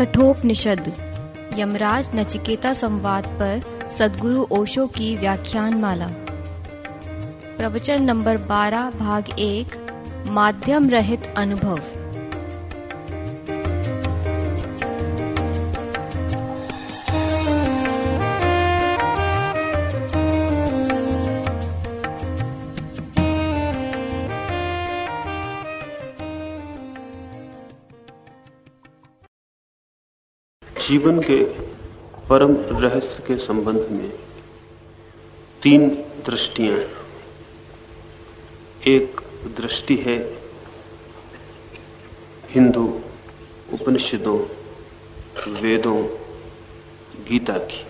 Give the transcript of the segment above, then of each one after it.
कठोपनिषद, यमराज नचिकेता संवाद पर सदगुरु ओशो की व्याख्यान माला प्रवचन नंबर 12 भाग एक, माध्यम रहित अनुभव। जीवन के परम रहस्य के संबंध में तीन दृष्टियाँ एक दृष्टि है हिंदू उपनिषदों, वेदों, गीता की।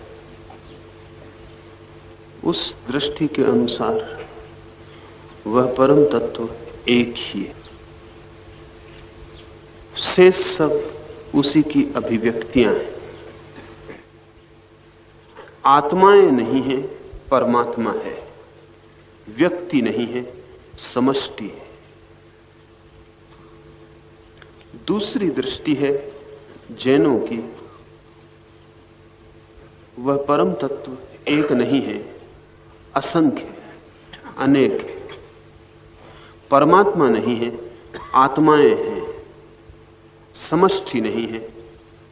उस दृष्टि के अनुसार वह परम तत्व एक ही है। शेष सब उसी की अभिव्यक्तियाँ हैं। आत्माएँ नहीं है, परमात्मा है। व्यक्ति नहीं है, समष्टि है। दूसरी दृष्टि है जैनों की। वह परम तत्व एक नहीं है, असंख्य है, अनेक है। परमात्मा नहीं है, आत्माएँ हैं। समष्टि नहीं है,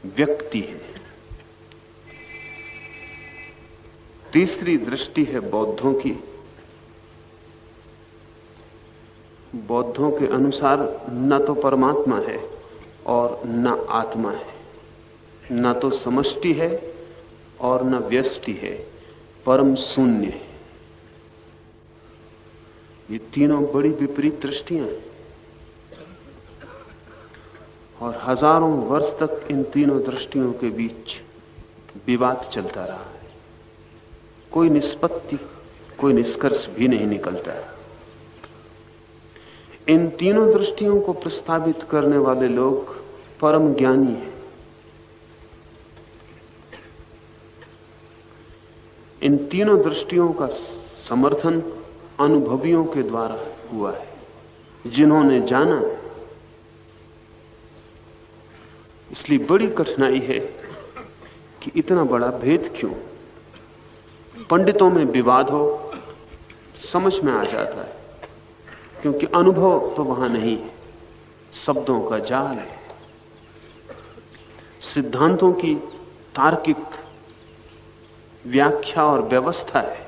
व्यक्ति है। तीसरी दृष्टि है बौद्धों की। बौद्धों के अनुसार न तो परमात्मा है और न आत्मा है। न तो समष्टि है और न व्यष्टि है, परम शून्य है। ये तीनों बड़ी विपरीत दृष्टियाँ हैं। और हज़ारों वर्ष तक इन तीनों दृष्टियों के बीच विवाद चलता रहा है। कोई निष्पत्ति, कोई निष्कर्ष भी नहीं निकलता है। इन तीनों दृष्टियों को प्रस्तावित करने वाले लोग परम ज्ञानी हैं। इन तीनों दृष्टियों का समर्थन अनुभवियों के द्वारा हुआ है, जिन्होंने जाना इसलिए बड़ी कठिनाई है कि इतना बड़ा भेद क्यों? पंडितों में विवाद हो, समझ में आ जाता है, क्योंकि अनुभव तो वहाँ नहीं है, शब्दों का जाल है। सिद्धांतों की तार्किक व्याख्या और व्यवस्था है,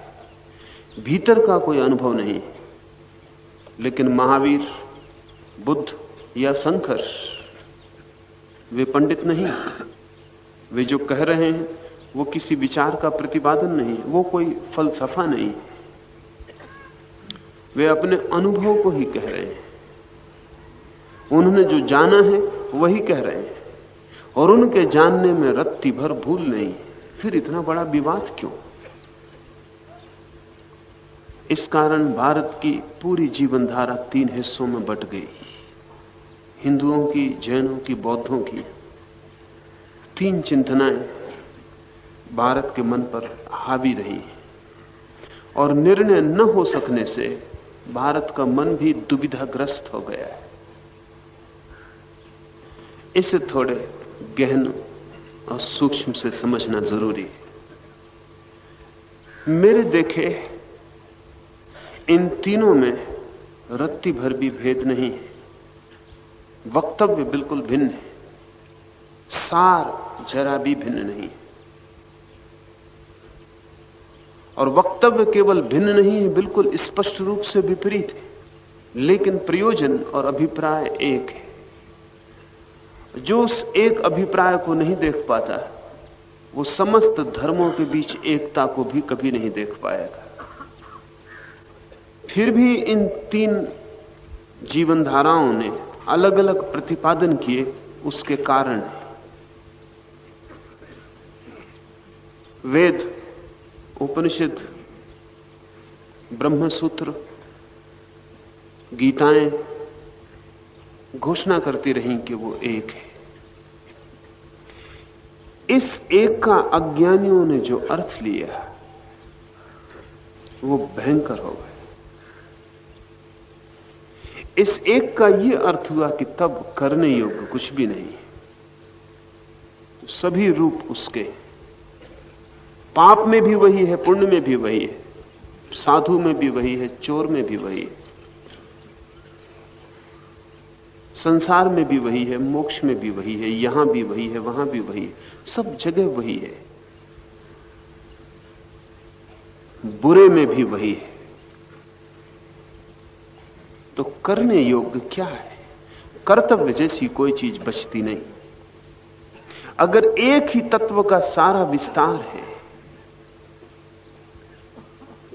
भीतर का कोई अनुभव नहीं, लेकिन महावीर, बुद्ध या शंकर वे पंडित नहीं। वे जो कह रहे हैं, वो किसी विचार का प्रतिपादन नहीं, वो कोई फलसफा नहीं। वे अपने अनुभव को ही कह रहे हैं। उन्होंने जो जाना है, वही कह रहे हैं। और उनके जानने में रत्ती भर भूल नहीं। फिर इतना बड़ा विवाद क्यों? इस कारण भारत की पूरी जीवनधारा तीन हिस्सों में बट गई। हिंदुओं की, जैनों की, बौद्धों की तीन चिंतनाएँ भारत के मन पर हावी रही और निर्णय न हो सकने से भारत का मन भी दुविधाग्रस्त हो गया है। इसे थोड़े गहन और सूक्ष्म से समझना ज़रूरी है। मेरे देखे इन तीनों में रत्ती भर भी भेद नहीं है। वक्तव्य बिल्कुल भिन्न है। सार जरा भी भिन्न नहीं और वक्तव्य केवल भिन्न नहीं है, बिल्कुल स्पष्ट रूप से विपरीत है। लेकिन प्रयोजन और अभिप्राय एक है। जो उस एक अभिप्राय को नहीं देख पाता, वो समस्त धर्मों के बीच एकता को भी कभी नहीं देख पाएगा। फिर भी इन तीन जीवन धाराओं ने अलग अलग प्रतिपादन किए, उसके कारण वेद, उपनिषद, ब्रह्मसूत्र, गीताएँ घोषणा करती रही कि वो एक है। इस एक का अज्ञानियों ने जो अर्थ लिया, वो भयंकर हो गए इस एक का यह अर्थ हुआ कि तब करने योग्य कुछ भी नहीं सभी रूप उसके पाप में भी वही है, पुण्य में भी वही है, साधु में भी वही है, चोर में भी वही है, संसार में भी वही है, मोक्ष में भी वही है, यहाँ भी वही है, वहाँ भी वही है, सब जगह वही है। बुरे में भी वही है तो करने योग्य क्या है? कर्तव्य जैसी कोई चीज़ बचती नहीं। अगर एक ही तत्व का सारा विस्तार है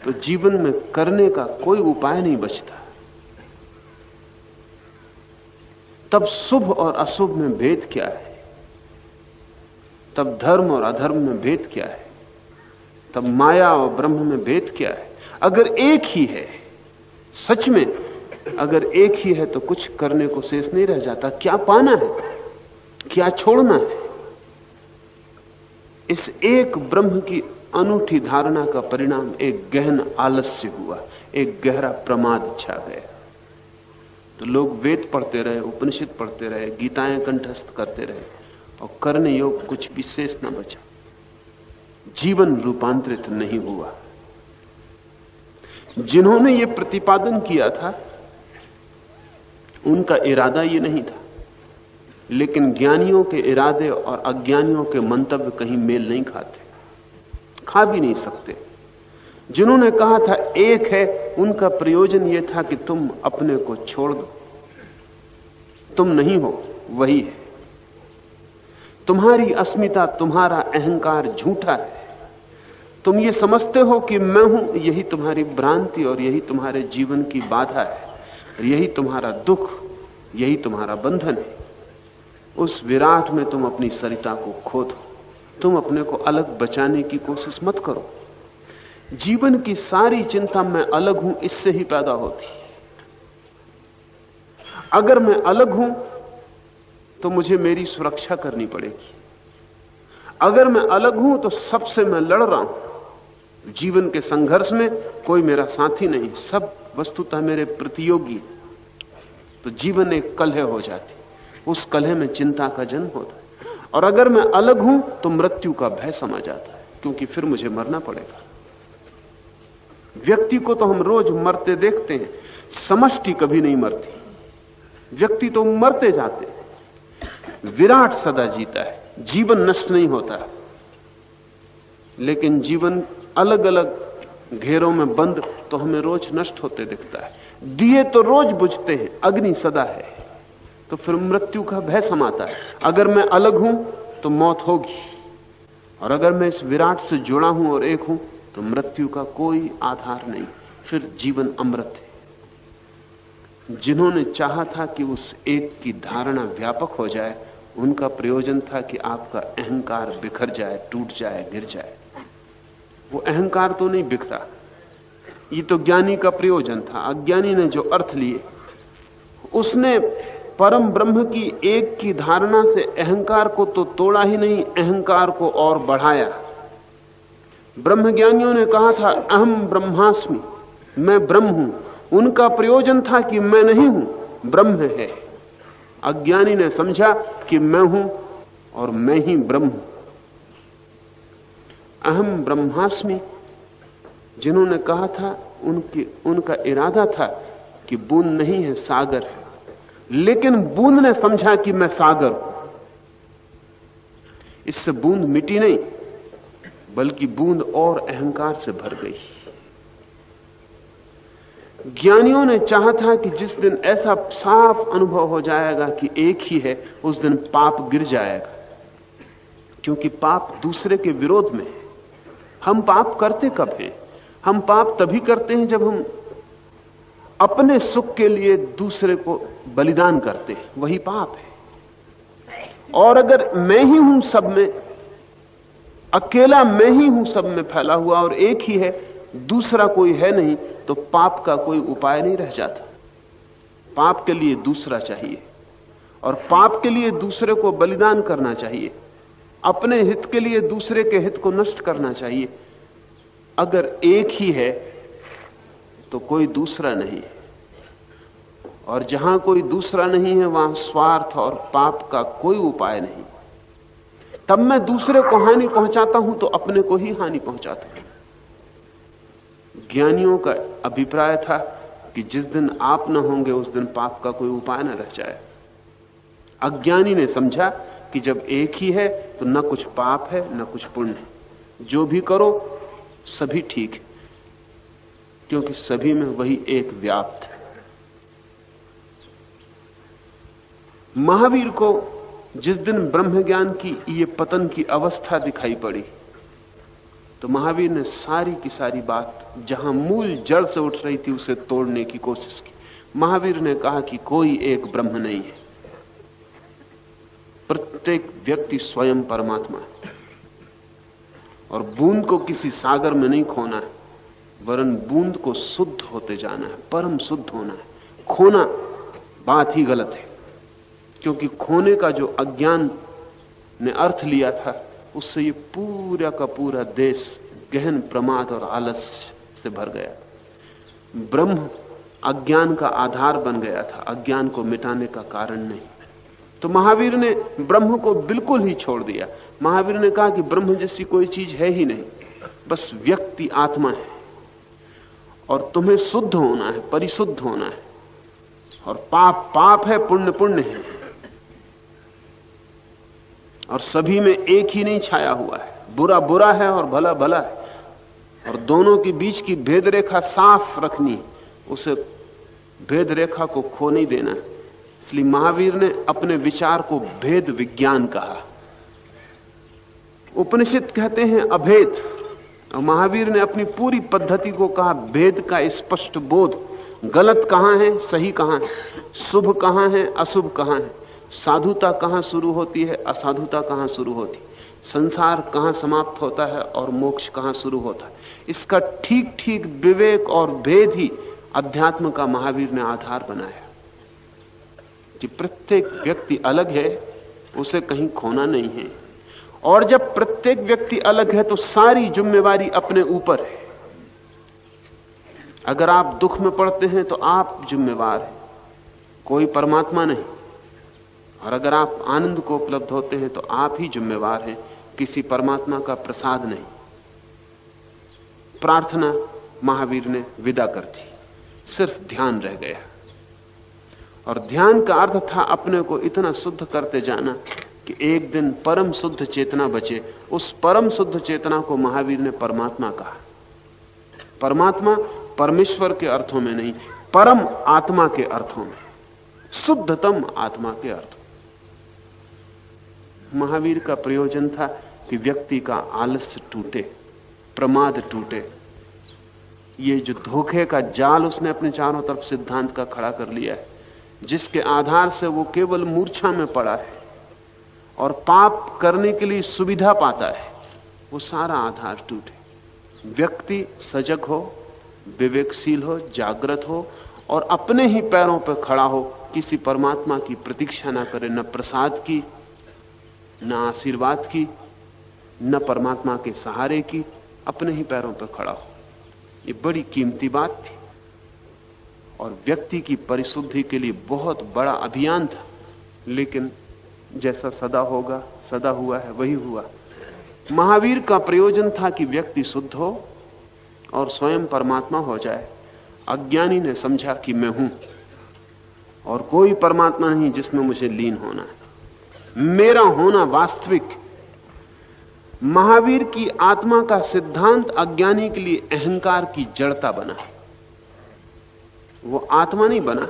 तो जीवन में करने का कोई उपाय नहीं बचता। तब शुभ और अशुभ में भेद क्या है? तब धर्म और अधर्म में भेद क्या है? तब माया और ब्रह्म में भेद क्या है? अगर एक ही है, सच में अगर एक ही है तो कुछ करने को शेष नहीं रह जाता। क्या पाना है? क्या छोड़ना है? इस एक ब्रह्म की अनूठी धारणा का परिणाम एक गहन आलस्य हुआ, एक गहरा प्रमाद छा गया। तो लोग वेद पढ़ते रहे, उपनिषद पढ़ते रहे, गीताएँ कंठस्थ करते रहे, और करने योग कुछ विशेष न बचा। जीवन रूपांतरित नहीं हुआ। जिन्होंने यह प्रतिपादन किया था उनका इरादा यह नहीं था। लेकिन ज्ञानियों के इरादे और अज्ञानियों के मंतव्य कहीं मेल नहीं खाते। खा भी नहीं सकते। जिन्होंने कहा था एक है, उनका प्रयोजन यह था कि तुम अपने को छोड़ दो। तुम नहीं हो, वही है। तुम्हारी अस्मिता, तुम्हारा अहंकार झूठा है। तुम ये समझते हो कि मैं हूँ, यही तुम्हारी भ्रांति और यही तुम्हारे जीवन की बाधा है। यही तुम्हारा दुख, यही तुम्हारा बंधन है। उस विराट में तुम अपनी सरिता को खो दो तुम अपने को अलग बचाने की कोशिश मत करो। जीवन की सारी चिंता मैं अलग हूँ, इससे ही पैदा होती। अगर मैं अलग हूँ तो मुझे मेरी सुरक्षा करनी पड़ेगी। अगर मैं अलग हूँ तो सबसे मैं लड़ रहा हूँ। जीवन के संघर्ष में कोई मेरा साथी नहीं, सब वस्तुतः मेरे प्रतियोगी तो जीवन एक कलह हो जाती। उस कलह में चिंता का जन्म होता है। और अगर मैं अलग हूँ तो मृत्यु का भय समा जाता है, क्योंकि फिर मुझे मरना पड़ेगा। व्यक्ति को तो हम रोज मरते देखते हैं, समष्टि कभी नहीं मरती। व्यक्ति तो मरते जाते विराट सदा जीता है, जीवन नष्ट नहीं होता। लेकिन जीवन अलग अलग घेरों में बंद तो हमें रोज नष्ट होते दिखता है। दिए तो रोज बुझते हैं, अग्नि सदा है। तो फिर मृत्यु का भय समाता है। अगर मैं अलग हूँ तो मौत होगी। और अगर मैं इस विराट से जुड़ा हूँ और एक हूँ तो मृत्यु का कोई आधार नहीं। फिर जीवन अमृत है। जिन्होंने चाहा था कि उस एक की धारणा व्यापक हो जाए, उनका प्रयोजन था कि आपका अहंकार बिखर जाए, टूट जाए, गिर जाए। वो अहंकार तो नहीं बिखरा। ये तो ज्ञानी का प्रयोजन था। अज्ञानी ने जो अर्थ लिए, उसने परम ब्रह्म की एक की धारणा से अहंकार को तो तोड़ा ही नहीं, अहंकार को और बढ़ाया। ब्रह्मज्ञानियों ने कहा था, अहम ब्रह्मास्मि, मैं ब्रह्म हूँ। उनका प्रयोजन था कि मैं नहीं हूँ, ब्रह्म है। अज्ञानी ने समझा कि मैं हूँ और मैं ही ब्रह्म अहम ब्रह्मास्मि। जिन्होंने कहा था, उनकी, उनका इरादा था कि बूंद नहीं है, सागर है। लेकिन बूंद ने समझा कि मैं सागर हूँ। इससे बूंद मिटी नहीं, बल्कि बूंद और अहंकार से भर गई। ज्ञानियों ने चाहा था कि जिस दिन ऐसा साफ़ अनुभव हो जाएगा कि एक ही है, उस दिन पाप गिर जाएगा। क्योंकि पाप दूसरे के विरोध में है। हम पाप करते कब हैं? हम पाप तभी करते हैं जब हम अपने सुख के लिए दूसरे को बलिदान करते हैं। वही पाप है। और अगर मैं ही हूँ सब में, अकेला मैं ही हूँ सब में फैला हुआ और एक ही है, दूसरा कोई है नहीं तो पाप का कोई उपाय नहीं रह जाता। पाप के लिए दूसरा चाहिए और पाप के लिए दूसरे को बलिदान करना चाहिए। अपने हित के लिए दूसरे के हित को नष्ट करना चाहिए। अगर एक ही है तो कोई दूसरा नहीं। और जहाँ कोई दूसरा नहीं है, वहाँ स्वार्थ और पाप का कोई उपाय नहीं। तब मैं दूसरे को हानि पहुंचाता हूँ तो अपने को ही हानि पहुंचाता हूँ। ज्ञानियों का अभिप्राय था कि जिस दिन आप ना होंगे, उस दिन पाप का कोई उपाय ना रह जाए। अज्ञानी ने समझा कि जब एक ही है तो न कुछ पाप है, न कुछ पुण्य है। जो भी करो, सभी ठीक है। क्योंकि सभी में वही एक व्याप्त है। महावीर को जिस दिन ब्रह्म ज्ञान की, ये पतन की अवस्था दिखाई पड़ी तो महावीर ने सारी की सारी बात, जहाँ मूल जड़ से उठ रही थी, उसे तोड़ने की कोशिश की। महावीर ने कहा कि कोई एक ब्रह्म नहीं है। प्रत्येक व्यक्ति स्वयं परमात्मा है। और बूंद को किसी सागर में नहीं खोना है, वरन बूंद को शुद्ध होते जाना है, परम शुद्ध होना है। खोना बात ही गलत है, क्योंकि खोने का जो अज्ञान ने अर्थ लिया था, उससे ये पूरा का पूरा देश गहन प्रमाद और आलस्य से भर गया। ब्रह्म अज्ञान का आधार बन गया था, अज्ञान को मिटाने का कारण नहीं। तो महावीर ने ब्रह्म को बिल्कुल ही छोड़ दिया। महावीर ने कहा कि ब्रह्म जैसी कोई चीज़ है ही नहीं, बस व्यक्ति आत्मा है। और तुम्हें शुद्ध होना है, परिशुद्ध होना है। और पाप पाप है, पुण्य पुण्य है। और सभी में एक ही नहीं छाया हुआ है। बुरा बुरा है और भला भला है। और दोनों के बीच की भेद रेखा साफ़ रखनी, उसे भेद रेखा को खो नहीं देना इसलिए महावीर ने अपने विचार को भेद विज्ञान कहा। उपनिषद कहते हैं अभेद। और महावीर ने अपनी पूरी पद्धति को कहा, भेद का स्पष्ट बोध। गलत कहाँ है, सही कहाँ है? शुभ कहाँ है, अशुभ कहाँ है? साधुता कहाँ शुरू होती है, असाधुता कहाँ शुरू होती? है संसार कहाँ समाप्त होता है और मोक्ष कहाँ शुरू होता है? इसका ठीक ठीक विवेक और भेद ही अध्यात्म का महावीर ने आधार बनाया। कि प्रत्येक व्यक्ति अलग है, उसे कहीं खोना नहीं है। और जब प्रत्येक व्यक्ति अलग है तो सारी जिम्मेवारी अपने ऊपर है। अगर आप दुख में पड़ते हैं तो आप जिम्मेवार हैं। कोई परमात्मा नहीं। और अगर आप आनंद को उपलब्ध होते हैं तो आप ही जिम्मेवार हैं। किसी परमात्मा का प्रसाद नहीं। प्रार्थना महावीर ने विदा कर दी। सिर्फ़ ध्यान रह गया। और ध्यान का अर्थ था अपने को इतना शुद्ध करते जाना कि एक दिन परम शुद्ध चेतना बचे। उस परम शुद्ध चेतना को महावीर ने परमात्मा कहा। परमात्मा परमेश्वर के अर्थों में नहीं, परम आत्मा के अर्थों में। शुद्धतम आत्मा के अर्थ महावीर का प्रयोजन था कि व्यक्ति का आलस्य टूटे, प्रमाद टूटे। ये जो धोखे का जाल उसने अपने चारों तरफ़ सिद्धांत का खड़ा कर लिया है जिसके आधार से वो केवल मूर्छा में पड़ा है और पाप करने के लिए सुविधा पाता है, वो सारा आधार टूटे। व्यक्ति सजग हो, विवेकशील हो, जागृत हो और अपने ही पैरों पर खड़ा हो, किसी परमात्मा की प्रतीक्षा ना करे, न प्रसाद की, न आशीर्वाद की, न परमात्मा के सहारे की, अपने ही पैरों पर खड़ा हो। ये बड़ी कीमती बात थी। और व्यक्ति की परिशुद्धि के लिए बहुत बड़ा अभियान था। लेकिन जैसा सदा होगा, सदा हुआ है, वही हुआ। महावीर का प्रयोजन था कि व्यक्ति शुद्ध हो और स्वयं परमात्मा हो जाए। अज्ञानी ने समझा कि मैं हूँ और कोई परमात्मा नहीं जिसमें मुझे लीन होना है। मेरा होना वास्तविक। महावीर की आत्मा का सिद्धांत अज्ञानी के लिए अहंकार की जड़ता बना। वो आत्मा नहीं बना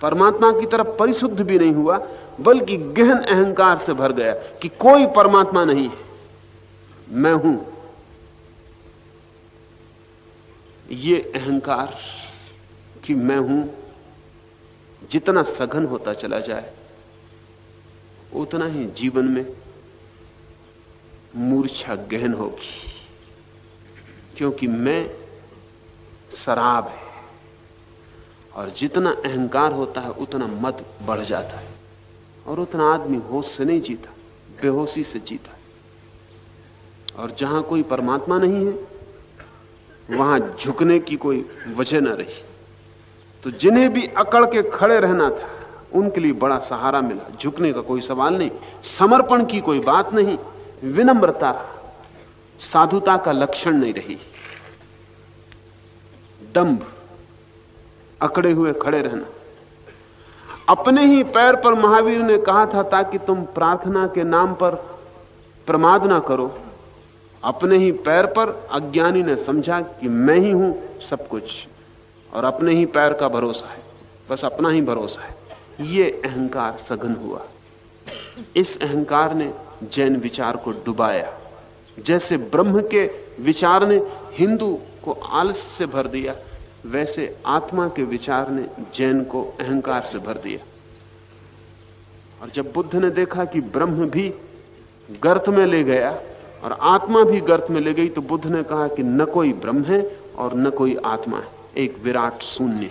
परमात्मा की तरफ़ परिशुद्ध भी नहीं हुआ, बल्कि गहन अहंकार से भर गया कि कोई परमात्मा नहीं है। मैं हूँ। ये अहंकार कि मैं हूँ, जितना सघन होता चला जाए, उतना ही जीवन में मूर्छा गहन होगी, क्योंकि मैं शराब है। और जितना अहंकार होता है, उतना मत बढ़ जाता है। और उतना आदमी होश से नहीं जीता, बेहोशी से जीता और जहाँ कोई परमात्मा नहीं है, वहाँ झुकने की कोई वजह ना रही। तो जिन्हें भी अकड़ के खड़े रहना था, उनके लिए बड़ा सहारा मिला। झुकने का कोई सवाल नहीं, समर्पण की कोई बात नहीं, विनम्रता, साधुता का लक्षण नहीं रही। दंभ अकड़े हुए खड़े रहना। अपने ही पैर पर महावीर ने कहा था, ताकि तुम प्रार्थना के नाम पर प्रमाद ना करो। अपने ही पैर पर अज्ञानी ने समझा कि मैं ही हूँ सब कुछ, और अपने ही पैर का भरोसा है, बस अपना ही भरोसा है। ये अहंकार सघन हुआ। इस अहंकार ने जैन विचार को डुबाया। जैसे ब्रह्म के विचार ने हिंदू को आलस से भर दिया वैसे आत्मा के विचार ने जैन को अहंकार से भर दिया। और जब बुद्ध ने देखा कि ब्रह्म भी गर्त में ले गया और आत्मा भी गर्त में ले गई तो बुद्ध ने कहा कि न कोई ब्रह्म है और न कोई आत्मा है। एक विराट शून्य।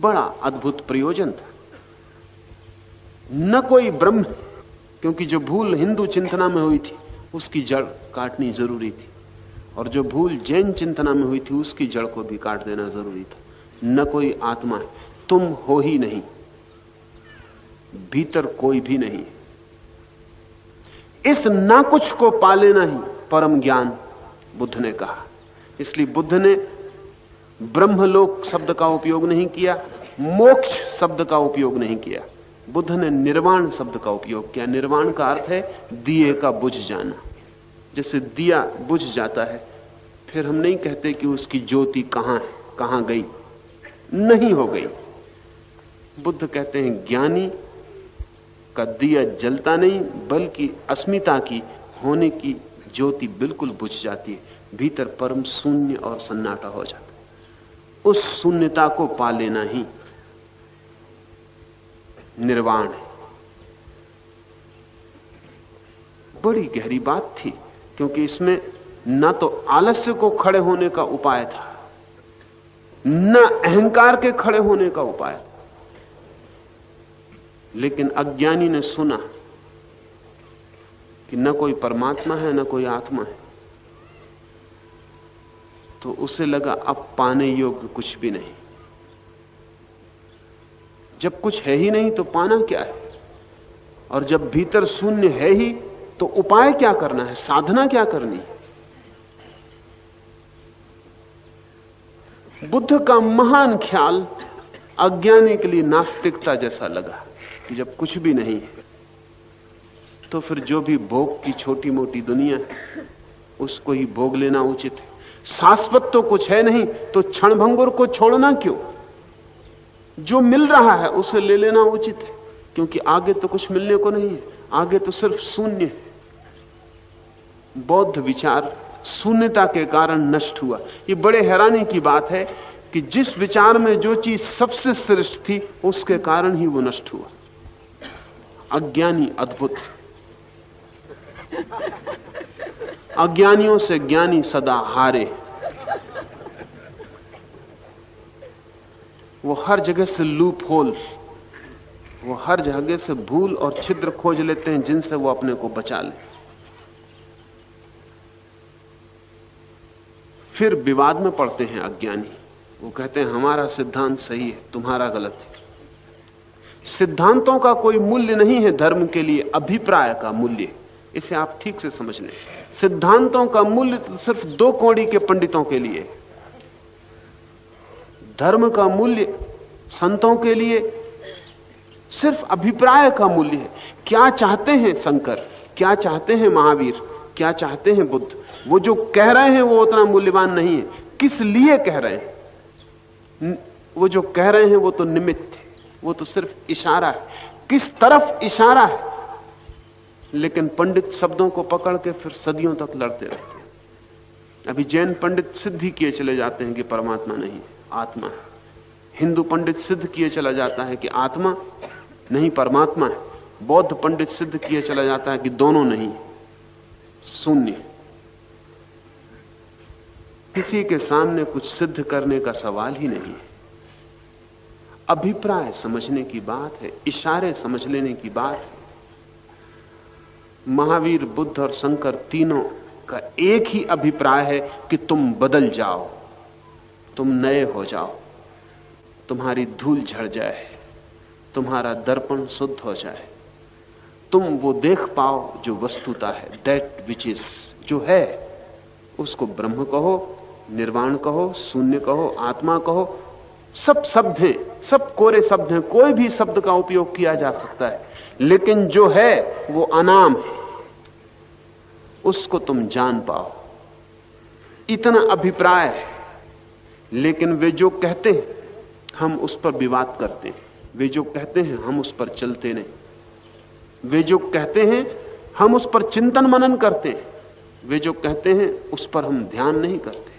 बड़ा अद्भुत प्रयोजन था। न कोई ब्रह्म, क्योंकि जो भूल हिंदू चिंतना में हुई थी, उसकी जड़ काटनी ज़रूरी थी। और जो भूल जैन चिंतना में हुई थी, उसकी जड़ को भी काट देना ज़रूरी था। न कोई आत्मा है। तुम हो ही नहीं। भीतर कोई भी नहीं। इस ना कुछ को पा लेना ही परम ज्ञान, बुद्ध ने कहा। इसलिए बुद्ध ने ब्रह्मलोक शब्द का उपयोग नहीं किया, मोक्ष शब्द का उपयोग नहीं किया। बुद्ध ने निर्वाण शब्द का उपयोग किया। निर्वाण का अर्थ है, दिए का बुझ जाना। जैसे दिया बुझ जाता है, फिर हम नहीं कहते कि उसकी ज्योति कहाँ है, कहाँ गई। नहीं हो गई। बुद्ध कहते हैं, ज्ञानी का दिया जलता नहीं, बल्कि अस्मिता की, होने की ज्योति बिल्कुल बुझ जाती है, भीतर परम शून्य और सन्नाटा हो जाता है। उस शून्यता को पा लेना ही निर्वाण है। बड़ी गहरी बात थी। क्योंकि इसमें न तो आलस्य को खड़े होने का उपाय था, न अहंकार के खड़े होने का उपाय था। लेकिन अज्ञानी ने सुना कि न कोई परमात्मा है, न कोई आत्मा है। तो उसे लगा, अब पाने योग्य कुछ भी नहीं। जब कुछ है ही नहीं तो पाना क्या है? और जब भीतर शून्य है ही तो उपाय क्या करना है? साधना क्या करनी? बुद्ध का महान ख्याल अज्ञानी के लिए नास्तिकता जैसा लगा कि जब कुछ भी नहीं है तो फिर जो भी भोग की छोटी मोटी दुनिया है, उसको ही भोग लेना उचित है। शाश्वत तो कुछ है नहीं तो क्षण भंगुर को छोड़ना क्यों? जो मिल रहा है, उसे ले लेना उचित है, क्योंकि आगे तो कुछ मिलने को नहीं है। आगे तो सिर्फ़ शून्य बौद्ध विचार शून्यता के कारण नष्ट हुआ। ये बड़े हैरानी की बात है कि जिस विचार में जो चीज़ सबसे श्रेष्ठ थी, उसके कारण ही वो नष्ट हुआ। अज्ञानी अद्भुत। अज्ञानियों से ज्ञानी सदा हारे। वो हर जगह से लूप होल। वो हर जगह से भूल और छिद्र खोज लेते हैं, जिनसे वो अपने को बचा ले। फिर विवाद में पड़ते हैं अज्ञानी। वो कहते हैं, हमारा सिद्धांत सही है, तुम्हारा गलत है। सिद्धांतों का कोई मूल्य नहीं है धर्म के लिए, अभिप्राय का मूल्य। इसे आप ठीक से समझ लें। सिद्धांतों का मूल्य तो सिर्फ़ दो कौड़ी के पंडितों के लिए। धर्म का मूल्य संतों के लिए सिर्फ़ अभिप्राय का मूल्य है। क्या चाहते हैं शंकर? क्या चाहते हैं महावीर? क्या चाहते हैं बुद्ध? वो जो कह रहे हैं वो उतना मूल्यवान नहीं है। किस लिए कह रहे हैं? वो जो कह रहे हैं वो तो निमित्त है। वो तो सिर्फ़ इशारा है। किस तरफ़ इशारा है? लेकिन पंडित शब्दों को पकड़ के फिर सदियों तक लड़ते रहते हैं। अभी जैन पंडित सिद्ध ही किए चले जाते हैं कि परमात्मा नहीं, आत्मा है। हिंदू पंडित सिद्ध किए चला जाता है कि आत्मा नहीं, परमात्मा है। बौद्ध पंडित सिद्ध किए चला जाता है कि दोनों नहीं, शून्य। किसी के सामने कुछ सिद्ध करने का सवाल ही नहीं है। अभिप्राय समझने की बात है, इशारे समझ लेने की बात है। महावीर, बुद्ध और शंकर तीनों का एक ही अभिप्राय है कि तुम बदल जाओ, तुम नए हो जाओ, तुम्हारी धूल झड़ जाए। तुम्हारा दर्पण शुद्ध हो जाए। तुम वो देख पाओ जो वस्तुता है दैट विच इज़ जो है, उसको ब्रह्म कहो, निर्वाण कहो, शून्य कहो, आत्मा कहो, सब शब्द हैं, सब कोरे शब्द हैं, कोई भी शब्द का उपयोग किया जा सकता है। लेकिन जो है, वो अनाम है। उसको तुम जान पाओ। इतना अभिप्राय है। लेकिन वे जो कहते हैं, हम उस पर विवाद करते हैं। वे जो कहते हैं, हम उस पर चलते नहीं। वे जो कहते हैं, हम उस पर चिंतन मनन करते हैं। वे जो कहते हैं, उस पर हम ध्यान नहीं करते।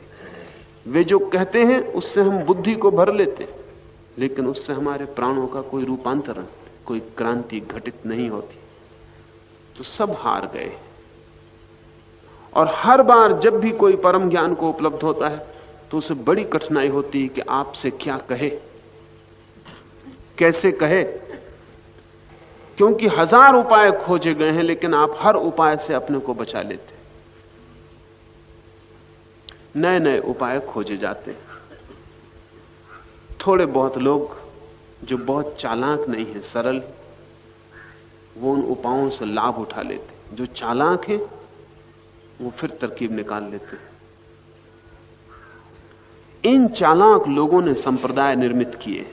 वे जो कहते हैं, उससे हम बुद्धि को भर लेते हैं। लेकिन उससे हमारे प्राणों का कोई रूपांतरण कोई क्रांति घटित नहीं होती। तो सब हार गए और हर बार जब भी कोई परम ज्ञान को उपलब्ध होता है तो उसे बड़ी कठिनाई होती है कि आपसे क्या कहे। कैसे कहे? क्योंकि हज़ार उपाय खोजे गए हैं, लेकिन आप हर उपाय से अपने को बचा लेते नए नए उपाय खोजे जाते हैं। थोड़े बहुत लोग जो बहुत चालाक नहीं है, सरल, वो उन उपायों से लाभ उठा लेते जो चालाक हैं, वो फिर तरकीब निकाल लेते हैं। इन चालाक लोगों ने संप्रदाय निर्मित किए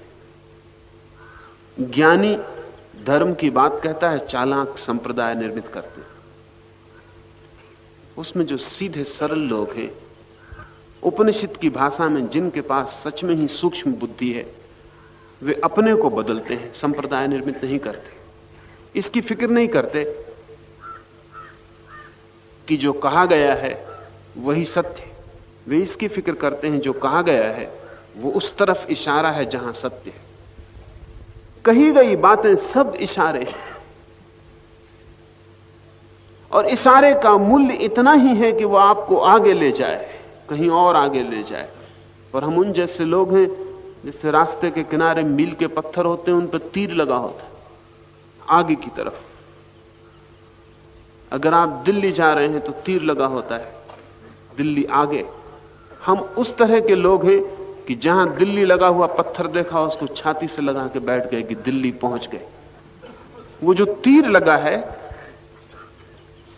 ज्ञानी धर्म की बात कहता है, चालाक संप्रदाय निर्मित करते उसमें जो सीधे सरल लोग हैं, उपनिषद की भाषा में जिनके पास सच में ही सूक्ष्म बुद्धि है, वे अपने को बदलते हैं, संप्रदाय निर्मित नहीं करते। इसकी फ़िक्र नहीं करते कि जो कहा गया है, वही सत्य वे इसकी फ़िक्र करते हैं, जो कहा गया है, वो उस तरफ़ इशारा है जहाँ सत्य है। कही गई बातें सब इशारे हैं। और इशारे का मूल्य इतना ही है कि वो आपको आगे ले जाए, कहीं और आगे ले जाए। और हम उन जैसे लोग हैं, जैसे रास्ते के किनारे मील के पत्थर होते हैं, उन पर तीर लगा होता है, आगे की तरफ़। अगर आप दिल्ली जा रहे हैं तो तीर लगा होता है, दिल्ली आगे। हम उस तरह के लोग हैं कि जहाँ दिल्ली लगा हुआ पत्थर देखा, उसको छाती से लगा के बैठ गए कि दिल्ली पहुँच गए। वो जो तीर लगा है,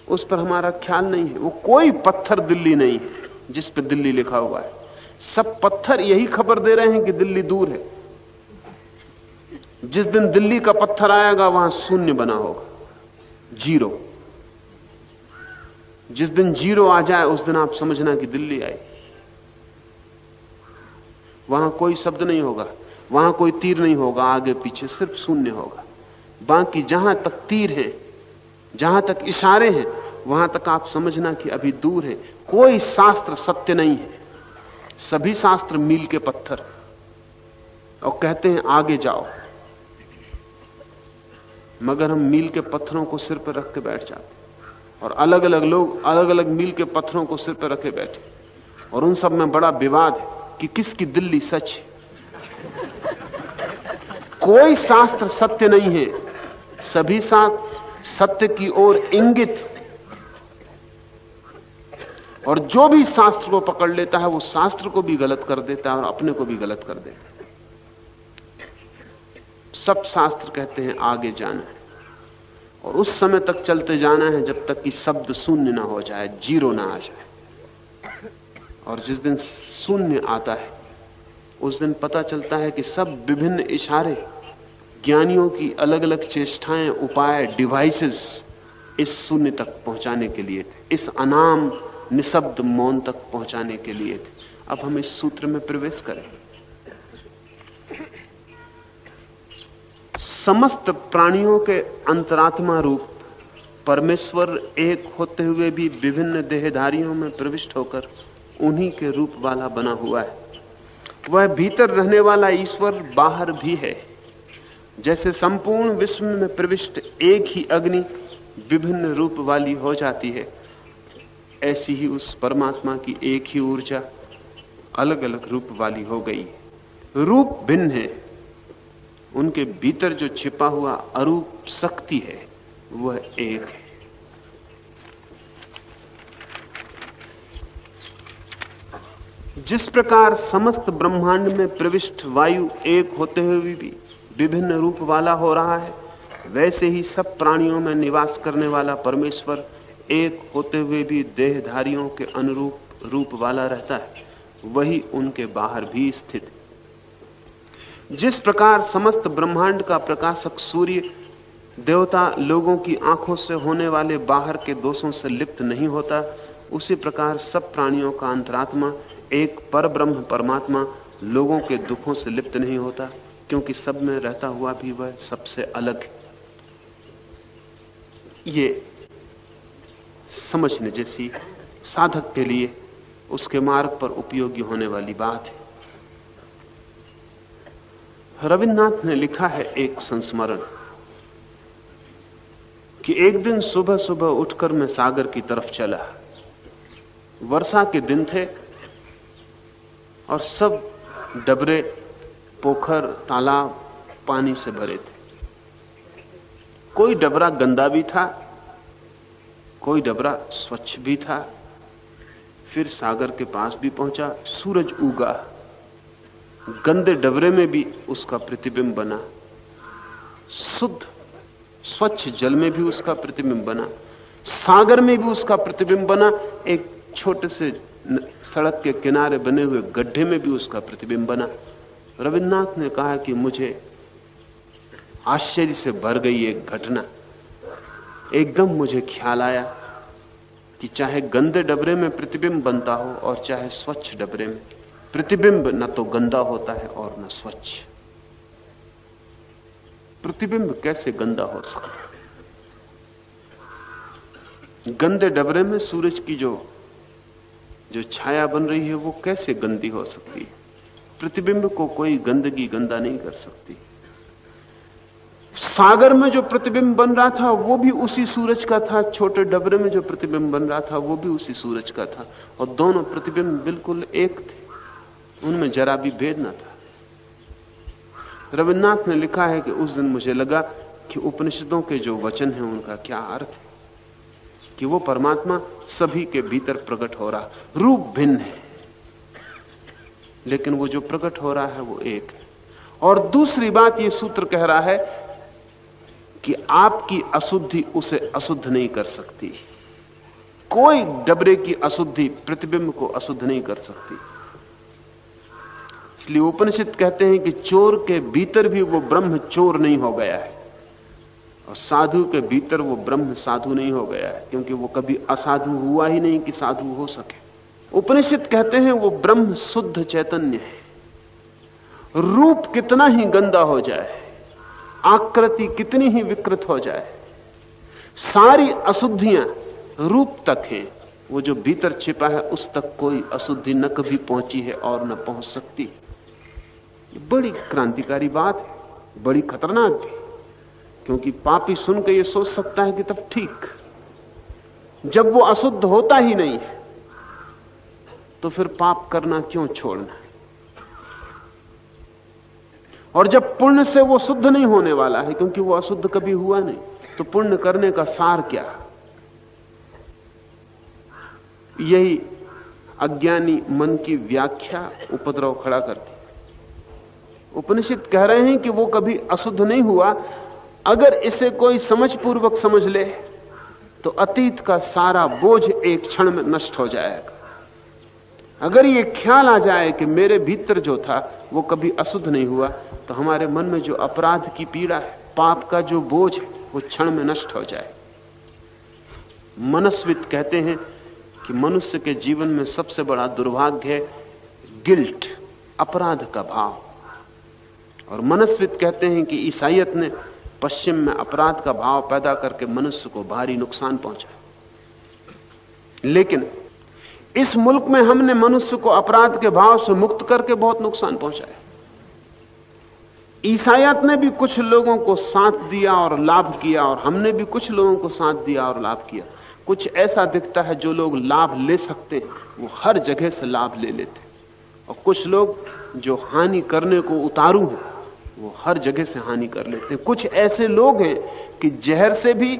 उस पर हमारा ख्याल नहीं है। वो कोई पत्थर दिल्ली नहीं है, जिस पर दिल्ली लिखा हुआ है। सब पत्थर यही खबर दे रहे हैं कि दिल्ली दूर है। जिस दिन दिल्ली का पत्थर आएगा, वहाँ शून्य बना होगा। ज़ीरो। जिस दिन ज़ीरो आ जाए, उस दिन आप समझना कि दिल्ली आई। वहाँ कोई शब्द नहीं होगा, वहाँ कोई तीर नहीं होगा, आगे पीछे सिर्फ़ शून्य होगा। बाकी जहाँ तक तीर है, जहाँ तक इशारे हैं, वहाँ तक आप समझना कि अभी दूर है। कोई शास्त्र सत्य नहीं है। सभी शास्त्र मील के पत्थर। और कहते हैं, आगे जाओ। मगर हम मील के पत्थरों को सिर पर रख के बैठ जाते और अलग अलग लोग अलग अलग मील के पत्थरों को सिर पर रखे बैठे और उन सब में बड़ा विवाद है। कि किसकी दिल्ली सच कोई शास्त्र सत्य नहीं है। सभी शास्त्र सत्य की ओर इंगित और जो भी शास्त्र को पकड़ लेता है, वो शास्त्र को भी गलत कर देता है और अपने को भी गलत कर देता है। सब शास्त्र कहते हैं, आगे जाना है। और उस समय तक चलते जाना है जब तक कि शब्द शून्य ना हो जाए, ज़ीरो ना आ जाए। और जिस दिन शून्य आता है, उस दिन पता चलता है कि सब विभिन्न इशारे, ज्ञानियों की अलग अलग चेष्टाएँ, उपाय डिवाइसेस इस शून्य तक पहुँचाने के लिए इस अनाम, निशब्द मौन तक पहुँचाने के लिए अब हम इस सूत्र में प्रवेश करें। समस्त प्राणियों के अंतरात्मा रूप, परमेश्वर एक होते हुए भी विभिन्न देहधारियों में प्रविष्ट होकर उन्हीं के रूप वाला बना हुआ है। वह भीतर रहने वाला ईश्वर बाहर भी है। जैसे संपूर्ण विश्व में प्रविष्ट एक ही अग्नि विभिन्न रूप वाली हो जाती है, ऐसी ही उस परमात्मा की एक ही ऊर्जा अलग अलग रूप वाली हो गई। रूप भिन्न है। उनके भीतर जो छिपा हुआ अरूप शक्ति है, वह एक है। जिस प्रकार समस्त ब्रह्मांड में प्रविष्ट वायु एक होते हुए भी विभिन्न रूप वाला हो रहा है, वैसे ही सब प्राणियों में निवास करने वाला परमेश्वर एक होते हुए भी देहधारियों के अनुरूप रूप वाला रहता है, वही उनके बाहर भी स्थित जिस प्रकार समस्त ब्रह्मांड का प्रकाशक सूर्य देवता लोगों की आँखों से होने वाले बाहर के दोषों से लिप्त नहीं होता, उसी प्रकार सब प्राणियों का अंतरात्मा एक पर ब्रह्म परमात्मा लोगों के दुखों से लिप्त नहीं होता, क्योंकि सब में रहता हुआ भी वह सबसे अलग है। ये समझने जैसी साधक के लिए उसके मार्ग पर उपयोगी होने वाली बात है। रविन्द्रनाथ ने लिखा है एक संस्मरण कि एक दिन सुबह सुबह उठकर मैं सागर की तरफ़ चला। वर्षा के दिन थे और सब डबरे, पोखर, तालाब पानी से भरे थे। कोई डबरा गंदा भी था, कोई डबरा स्वच्छ भी था। फिर सागर के पास भी पहुँचा, सूरज उगा। गंदे डबरे में भी उसका प्रतिबिंब बना। शुद्ध, स्वच्छ जल में भी उसका प्रतिबिंब बना। सागर में भी उसका प्रतिबिंब बना। एक छोटे से सड़क के किनारे बने हुए गड्ढे में भी उसका प्रतिबिंब बना। रविन्द्रनाथ ने कहा कि मुझे आश्चर्य से भर गई एक घटना। एकदम मुझे ख्याल आया कि चाहे गंदे डबरे में प्रतिबिंब बनता हो और चाहे स्वच्छ डबरे में, प्रतिबिंब न तो गंदा होता है और न स्वच्छ। प्रतिबिंब कैसे गंदा हो सकता गंदे डबरे में सूरज की जो जो छाया बन रही है, वो कैसे गंदी हो सकती है? प्रतिबिंब को कोई गंदगी, गंदा नहीं कर सकती। सागर में जो प्रतिबिंब बन रहा था, वो भी उसी सूरज का था। छोटे डबरे में जो प्रतिबिंब बन रहा था, वो भी उसी सूरज का था। और दोनों प्रतिबिंब बिल्कुल एक थे। उनमें जरा भी भेद ना था। रविन्द्रनाथ ने लिखा है कि उस दिन मुझे लगा कि उपनिषदों के जो वचन हैं, उनका क्या अर्थ है? कि वो परमात्मा सभी के भीतर प्रकट हो रहा रूप भिन्न है। लेकिन वो जो प्रकट हो रहा है, वो एक है। और दूसरी बात ये सूत्र कह रहा है कि आपकी अशुद्धि उसे अशुद्ध नहीं कर सकती। कोई डबरे की अशुद्धि, प्रतिबिंब को अशुद्ध नहीं कर सकती। इसलिए उपनिषद कहते हैं कि चोर के भीतर भी वो ब्रह्म चोर नहीं हो गया है। और साधु के भीतर वो ब्रह्म साधु नहीं हो गया है, क्योंकि वो कभी असाधु हुआ ही नहीं कि साधु हो सके। उपनिषद कहते हैं वो ब्रह्म शुद्ध चैतन्य है। रूप कितना ही गंदा हो जाए, आकृति कितनी ही विकृत हो जाए, सारी अशुद्धियाँ रूप तक हैं, वो जो भीतर छिपा है, उस तक कोई अशुद्धि न कभी पहुँची है और न पहुँच सकती। बड़ी क्रांतिकारी बात है, बड़ी खतरनाक भी क्योंकि पापी सुन के ये सोच सकता है कि तब ठीक। जब वो अशुद्ध होता ही नहीं है तो फिर पाप करना क्यों छोड़ना? और जब पुण्य से वो शुद्ध नहीं होने वाला है, क्योंकि वो अशुद्ध कभी हुआ नहीं तो पुण्य करने का सार क्या? यही अज्ञानी मन की व्याख्या उपद्रव खड़ा करती। उपनिषद कह रहे हैं कि वो कभी अशुद्ध नहीं हुआ अगर इसे कोई समझ पूर्वक समझ ले तो अतीत का सारा बोझ एक क्षण में नष्ट हो जाएगा। अगर ये ख्याल आ जाए कि मेरे भीतर जो था, वो कभी अशुद्ध नहीं हुआ तो हमारे मन में जो अपराध की पीड़ा है, पाप का जो बोझ है, वो क्षण में नष्ट हो जाए। मनस्वित कहते हैं कि मनुष्य के जीवन में सबसे बड़ा दुर्भाग्य है गिल्ट, अपराध का भाव। और मनस्वित कहते हैं कि ईसाइत ने पश्चिम में अपराध का भाव पैदा करके मनुष्य को भारी नुकसान पहुँचा। लेकिन इस मुल्क में हमने मनुष्य को अपराध के भाव से मुक्त करके बहुत नुकसान पहुँचाया ईसाइत ने भी कुछ लोगों को साथ दिया और लाभ किया और हमने भी कुछ लोगों को साथ दिया और लाभ किया। कुछ ऐसा दिखता है जो लोग लाभ ले सकते वो हर जगह से लाभ ले लेते और कुछ लोग जो हानि करने को उतारू हैं वो हर जगह से हानि कर लेते हैं। कुछ ऐसे लोग हैं कि जहर से भी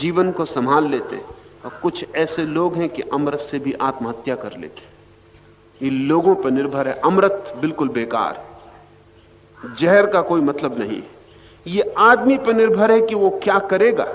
जीवन को संभाल लेते हैं और कुछ ऐसे लोग हैं कि अमृत से भी आत्महत्या कर लेते ये लोगों पर निर्भर है। अमृत बिल्कुल बेकार जहर का कोई मतलब नहीं ये आदमी पर निर्भर है कि वो क्या करेगा।